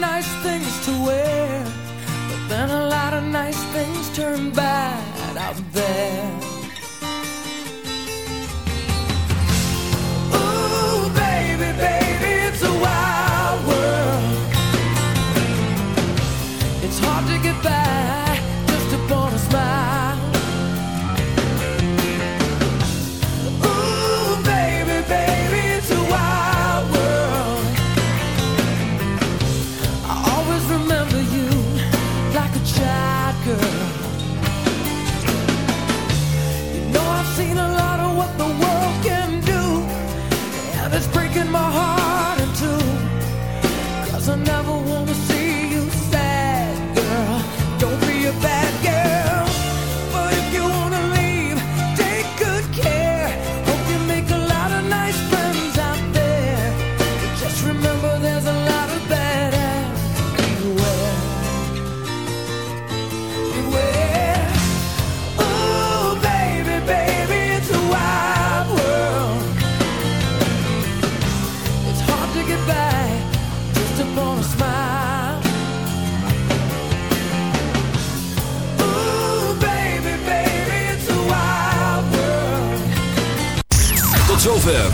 nice things to wear, but then a lot of nice things turn bad out there. Ooh, baby, baby, it's a wild world. It's hard to get by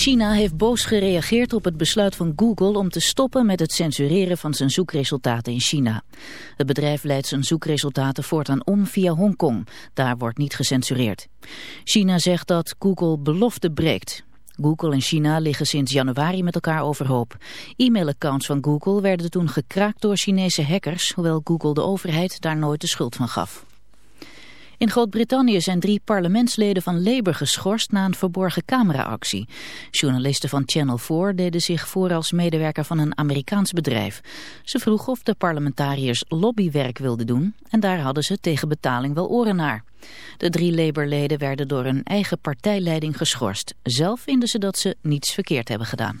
China heeft boos gereageerd op het besluit van Google om te stoppen met het censureren van zijn zoekresultaten in China. Het bedrijf leidt zijn zoekresultaten voortaan om via Hongkong. Daar wordt niet gecensureerd. China zegt dat Google belofte breekt. Google en China liggen sinds januari met elkaar overhoop. E-mailaccounts van Google werden toen gekraakt door Chinese hackers, hoewel Google de overheid daar nooit de schuld van gaf. In Groot-Brittannië zijn drie parlementsleden van Labour geschorst na een verborgen cameraactie. Journalisten van Channel 4 deden zich voor als medewerker van een Amerikaans bedrijf. Ze vroegen of de parlementariërs lobbywerk wilden doen en daar hadden ze tegen betaling wel oren naar. De drie Labour-leden werden door hun eigen partijleiding geschorst. Zelf vinden ze dat ze niets verkeerd hebben gedaan.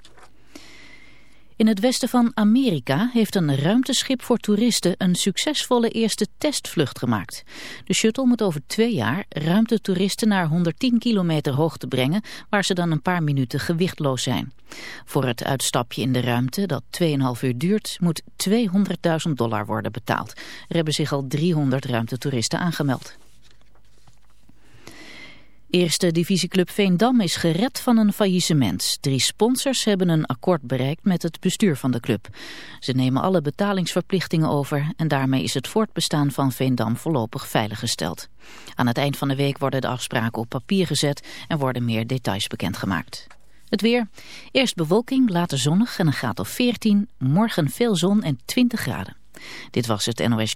In het westen van Amerika heeft een ruimteschip voor toeristen een succesvolle eerste testvlucht gemaakt. De shuttle moet over twee jaar ruimtetoeristen naar 110 kilometer hoogte brengen, waar ze dan een paar minuten gewichtloos zijn. Voor het uitstapje in de ruimte, dat 2,5 uur duurt, moet 200.000 dollar worden betaald. Er hebben zich al 300 ruimtetoeristen aangemeld. Eerste divisieclub Veendam is gered van een faillissement. Drie sponsors hebben een akkoord bereikt met het bestuur van de club. Ze nemen alle betalingsverplichtingen over en daarmee is het voortbestaan van Veendam voorlopig veiliggesteld. Aan het eind van de week worden de afspraken op papier gezet en worden meer details bekendgemaakt. Het weer. Eerst bewolking, later zonnig en een graad of 14. Morgen veel zon en 20 graden. Dit was het NOS.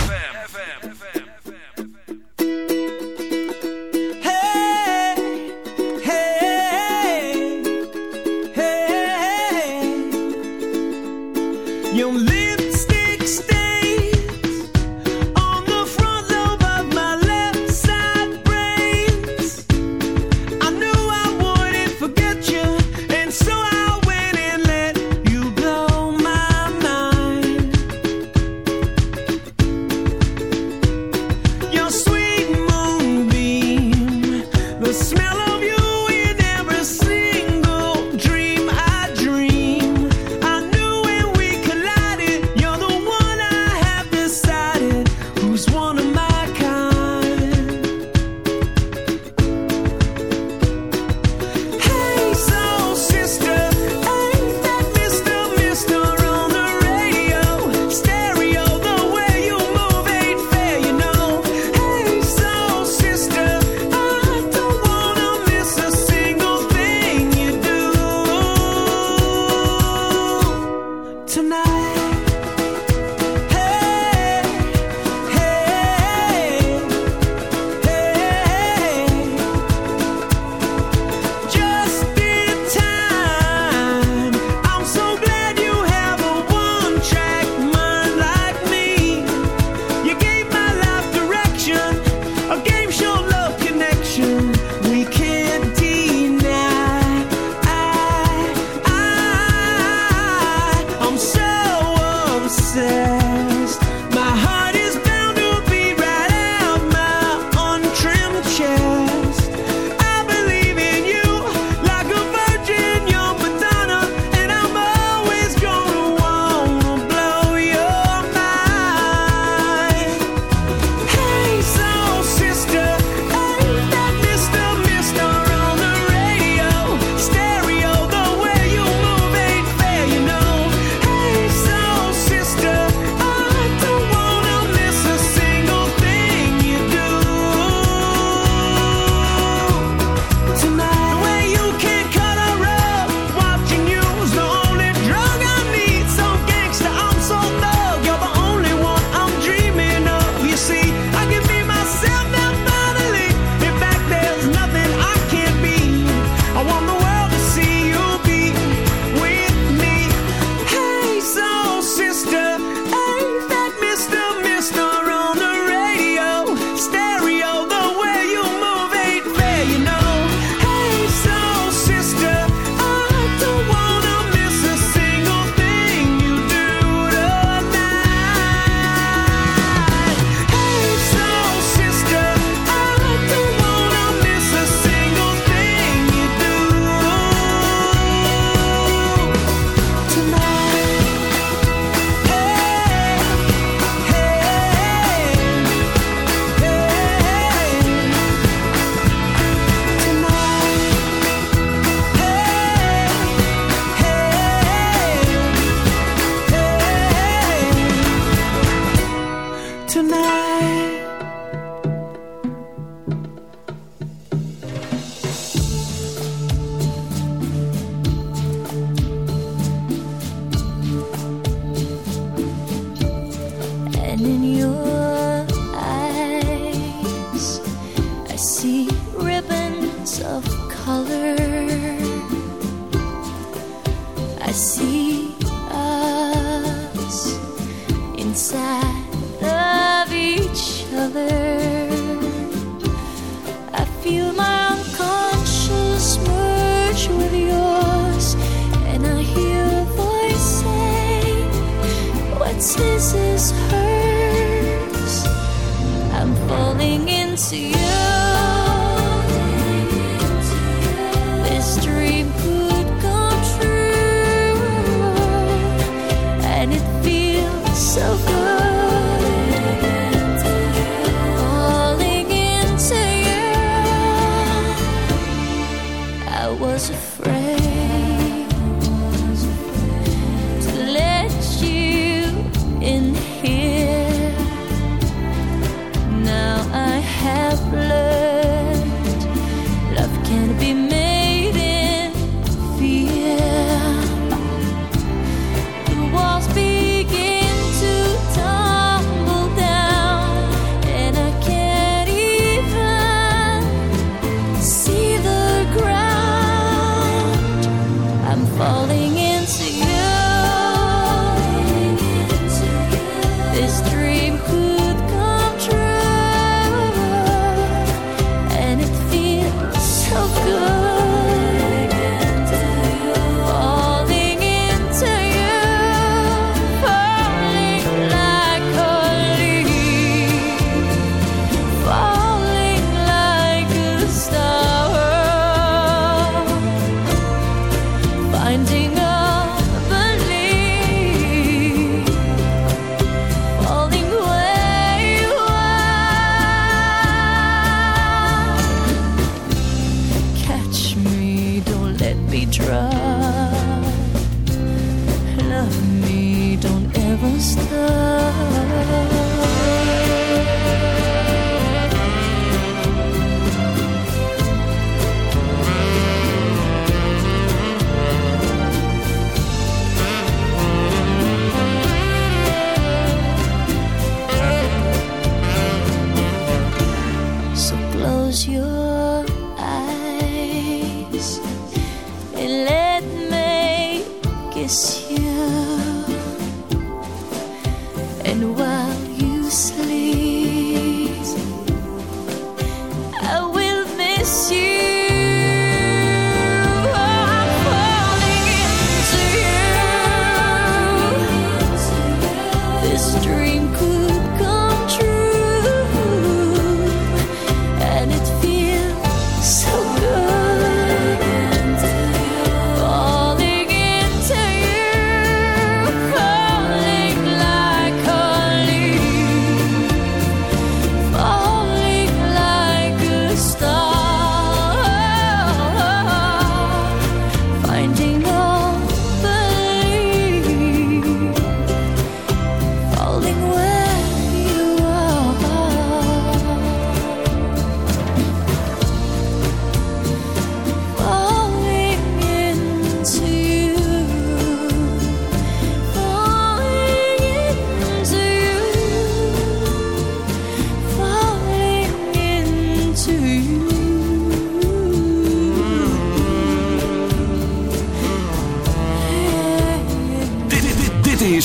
see ribbons of color. I see us inside of each other. I feel my unconscious merge with yours, and I hear a voice say, What's this is hers. I'm falling into you.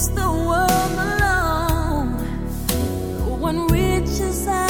Face the world alone. No one reaches out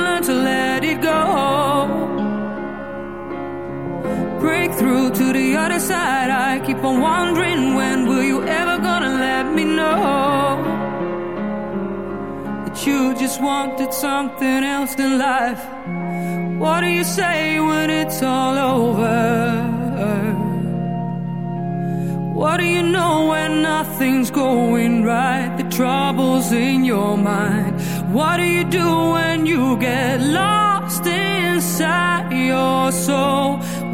the other side. I keep on wondering when will you ever gonna let me know that you just wanted something else than life. What do you say when it's all over? What do you know when nothing's going right? The trouble's in your mind. What do you do when you get lost inside your soul?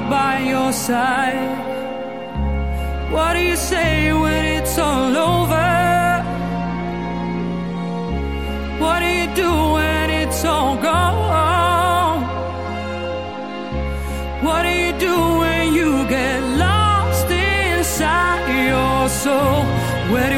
Be by your side. What do you say when it's all over? What do you do when it's all gone? What do you do when you get lost inside your soul? Where do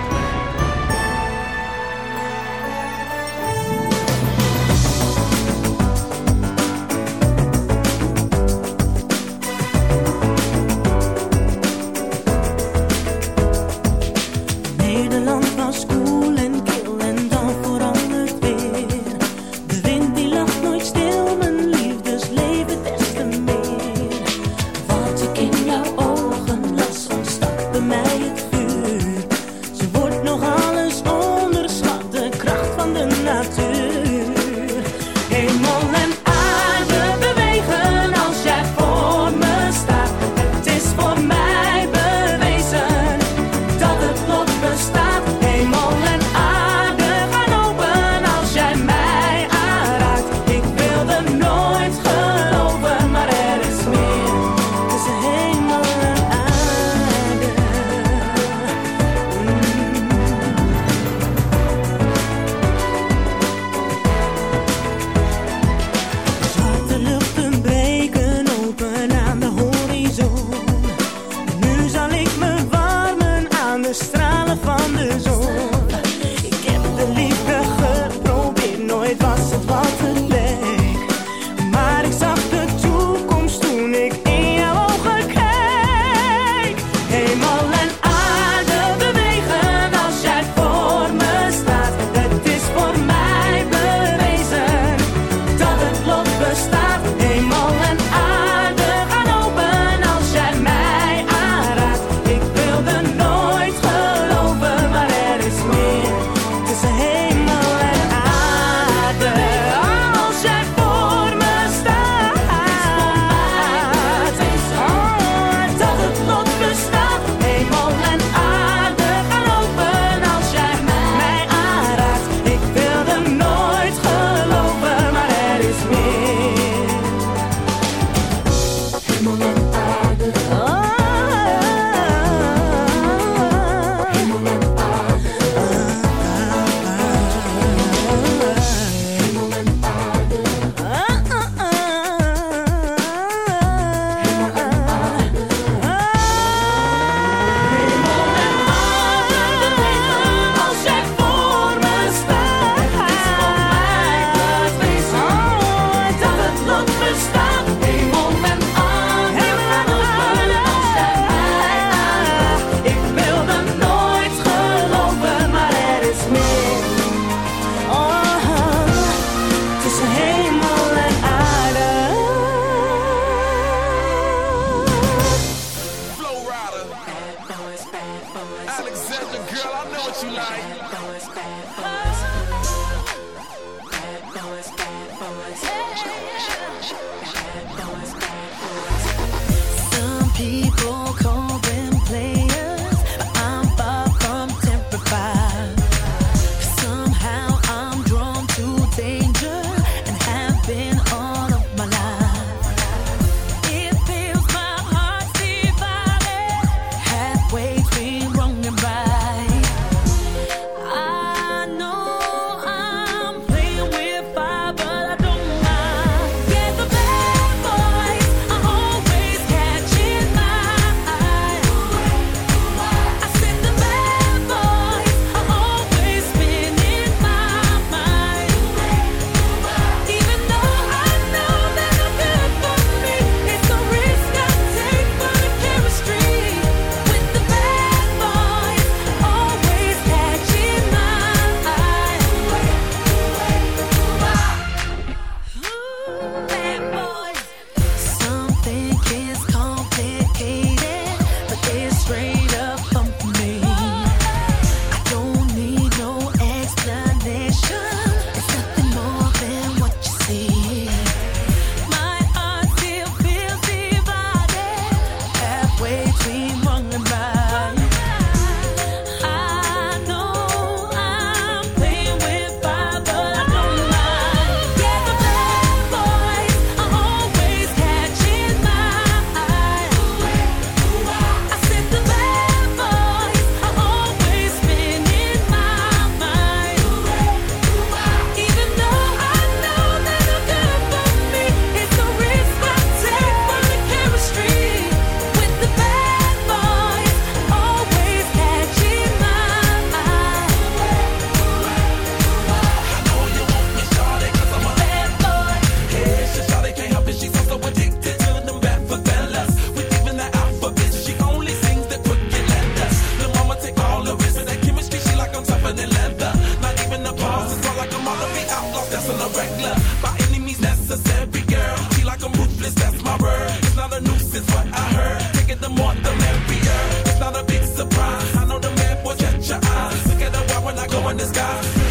on the sky.